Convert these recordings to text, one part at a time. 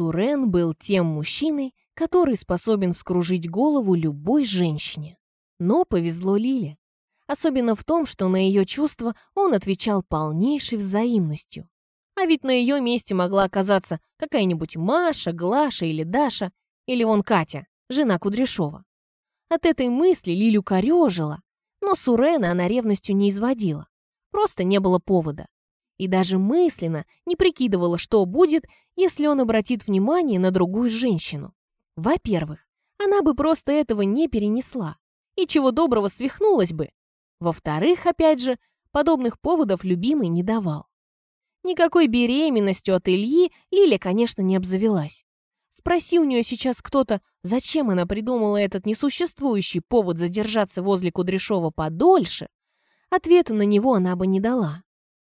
Сурен был тем мужчиной, который способен вскружить голову любой женщине. Но повезло Лиле. Особенно в том, что на ее чувства он отвечал полнейшей взаимностью. А ведь на ее месте могла оказаться какая-нибудь Маша, Глаша или Даша, или вон Катя, жена Кудряшова. От этой мысли Лилю корежила, но Сурена она ревностью не изводила. Просто не было повода. И даже мысленно не прикидывала, что будет, если он обратит внимание на другую женщину. Во-первых, она бы просто этого не перенесла. И чего доброго свихнулась бы. Во-вторых, опять же, подобных поводов любимый не давал. Никакой беременностью от Ильи Лиля, конечно, не обзавелась. Спроси у нее сейчас кто-то, зачем она придумала этот несуществующий повод задержаться возле Кудряшова подольше, ответа на него она бы не дала.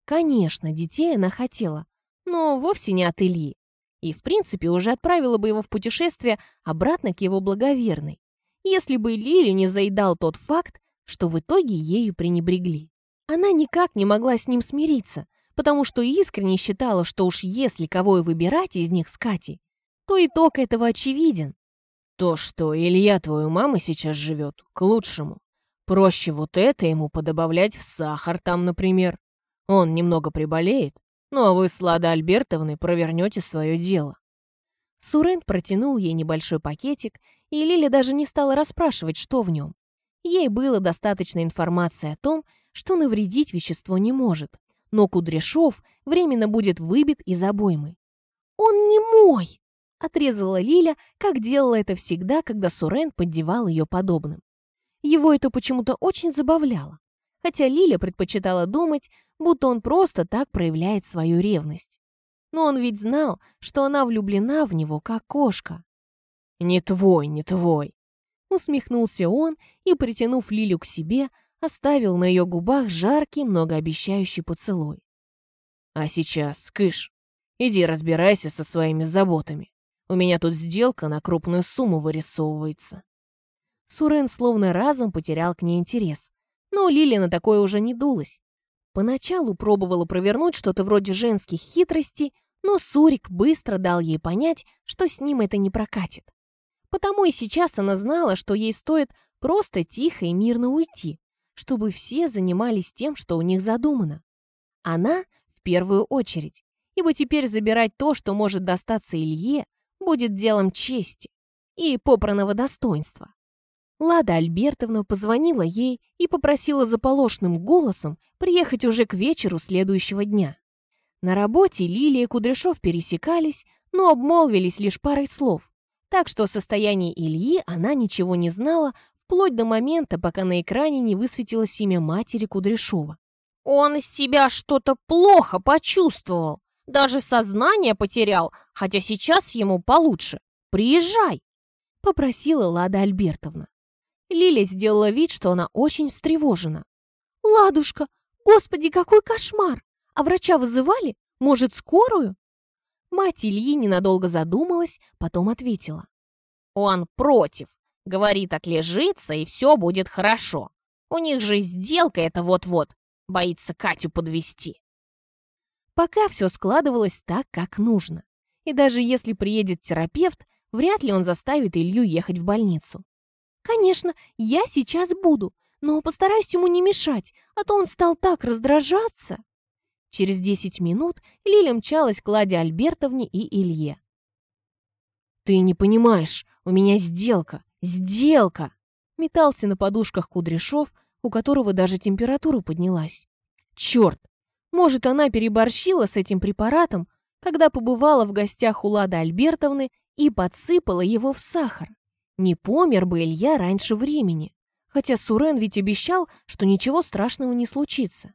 Конечно, детей она хотела, но вовсе не от Ильи. И, в принципе, уже отправила бы его в путешествие обратно к его благоверной, если бы Лили не заедал тот факт, что в итоге ею пренебрегли. Она никак не могла с ним смириться, потому что искренне считала, что уж если кого и выбирать из них с Катей, то итог этого очевиден. То, что Илья твою мамы сейчас живет, к лучшему. Проще вот это ему подобавлять в сахар там, например. Он немного приболеет, ну а вы с Ладой Альбертовной провернете свое дело. Сурен протянул ей небольшой пакетик, и Лиля даже не стала расспрашивать, что в нем. Ей было достаточно информации о том, что навредить вещество не может, но Кудряшов временно будет выбит из обоймы. «Он не мой!» — отрезала Лиля, как делала это всегда, когда Сурен поддевал ее подобным. Его это почему-то очень забавляло, хотя Лиля предпочитала думать, будто он просто так проявляет свою ревность. Но он ведь знал, что она влюблена в него, как кошка. «Не твой, не твой!» Усмехнулся он и, притянув Лилю к себе, оставил на ее губах жаркий, многообещающий поцелуй. «А сейчас, Кыш, иди разбирайся со своими заботами. У меня тут сделка на крупную сумму вырисовывается». Сурен словно разом потерял к ней интерес, но Лили на такое уже не дулась. Поначалу пробовала провернуть что-то вроде женских хитростей, но Сурик быстро дал ей понять, что с ним это не прокатит. Потому и сейчас она знала, что ей стоит просто тихо и мирно уйти, чтобы все занимались тем, что у них задумано. Она в первую очередь, ибо теперь забирать то, что может достаться Илье, будет делом чести и попранного достоинства. Лада Альбертовна позвонила ей и попросила заполошным голосом приехать уже к вечеру следующего дня. На работе Лилия и Кудряшов пересекались, но обмолвились лишь парой слов, так что о состоянии Ильи она ничего не знала вплоть до момента, пока на экране не высветилось имя матери Кудряшова. «Он себя что-то плохо почувствовал, даже сознание потерял, хотя сейчас ему получше. Приезжай!» — попросила Лада Альбертовна. Лиля сделала вид, что она очень встревожена. «Ладушка, господи, какой кошмар! А врача вызывали? Может, скорую?» Мать Ильи ненадолго задумалась, потом ответила. «Он против. Говорит, отлежится, и все будет хорошо. У них же сделка это вот-вот. Боится Катю подвести. Пока все складывалось так, как нужно. И даже если приедет терапевт, вряд ли он заставит Илью ехать в больницу. Конечно, я сейчас буду, но постараюсь ему не мешать, а то он стал так раздражаться. Через 10 минут Лиля мчалась к Ладе Альбертовне и Илье. «Ты не понимаешь, у меня сделка. «Сделка!» Метался на подушках Кудряшов, у которого даже температура поднялась. Черт! Может, она переборщила с этим препаратом, когда побывала в гостях у Лады Альбертовны и подсыпала его в сахар. Не помер бы Илья раньше времени, хотя Сурен ведь обещал, что ничего страшного не случится.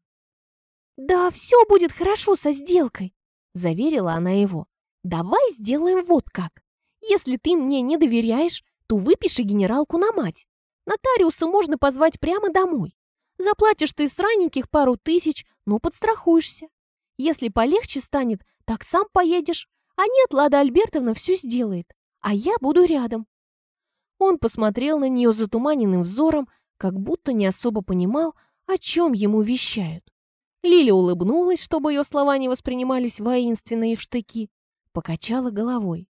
«Да все будет хорошо со сделкой», — заверила она его. «Давай сделаем вот как. Если ты мне не доверяешь, то выпиши генералку на мать. Нотариуса можно позвать прямо домой. Заплатишь ты с раненьких пару тысяч, но подстрахуешься. Если полегче станет, так сам поедешь. А нет, Лада Альбертовна все сделает, а я буду рядом. Он посмотрел на нее затуманенным взором, как будто не особо понимал, о чем ему вещают. Лиля улыбнулась, чтобы ее слова не воспринимались воинственно штыки, покачала головой.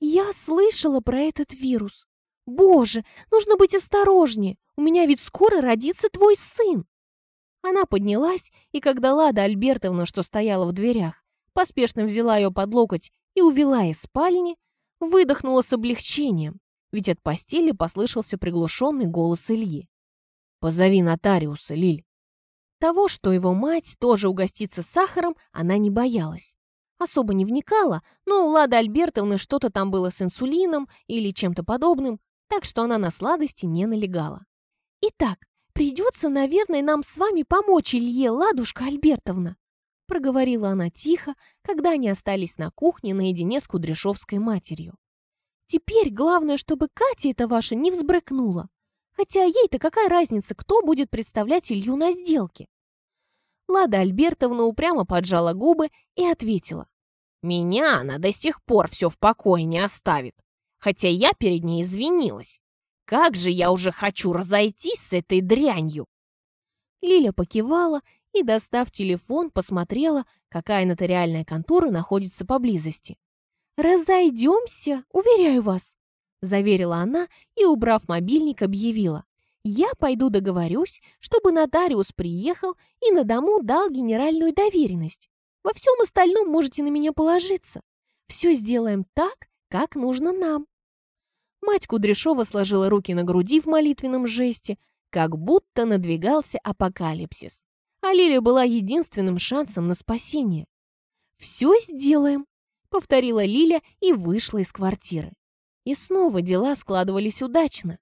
«Я слышала про этот вирус. Боже, нужно быть осторожнее. У меня ведь скоро родится твой сын!» Она поднялась, и когда Лада Альбертовна, что стояла в дверях, поспешно взяла ее под локоть и увела из спальни, выдохнула с облегчением, ведь от постели послышался приглушенный голос Ильи. «Позови нотариуса, Лиль». Того, что его мать тоже угостится сахаром, она не боялась. Особо не вникала, но у Лады Альбертовны что-то там было с инсулином или чем-то подобным, так что она на сладости не налегала. «Итак, придется, наверное, нам с вами помочь Илье, Ладушка Альбертовна», проговорила она тихо, когда они остались на кухне наедине с Кудряшовской матерью. «Теперь главное, чтобы Катя эта ваша не взбрыкнула. Хотя ей-то какая разница, кто будет представлять Илью на сделке?» Лада Альбертовна упрямо поджала губы и ответила. «Меня она до сих пор все в покое не оставит, хотя я перед ней извинилась. Как же я уже хочу разойтись с этой дрянью!» Лиля покивала и, достав телефон, посмотрела, какая нотариальная контора находится поблизости. «Разойдемся, уверяю вас», — заверила она и, убрав мобильник, объявила. «Я пойду договорюсь, чтобы нотариус приехал и на дому дал генеральную доверенность. Во всем остальном можете на меня положиться. Все сделаем так, как нужно нам». Мать Кудряшова сложила руки на груди в молитвенном жесте, как будто надвигался апокалипсис. А Лиля была единственным шансом на спасение. «Все сделаем», — повторила Лиля и вышла из квартиры. И снова дела складывались удачно.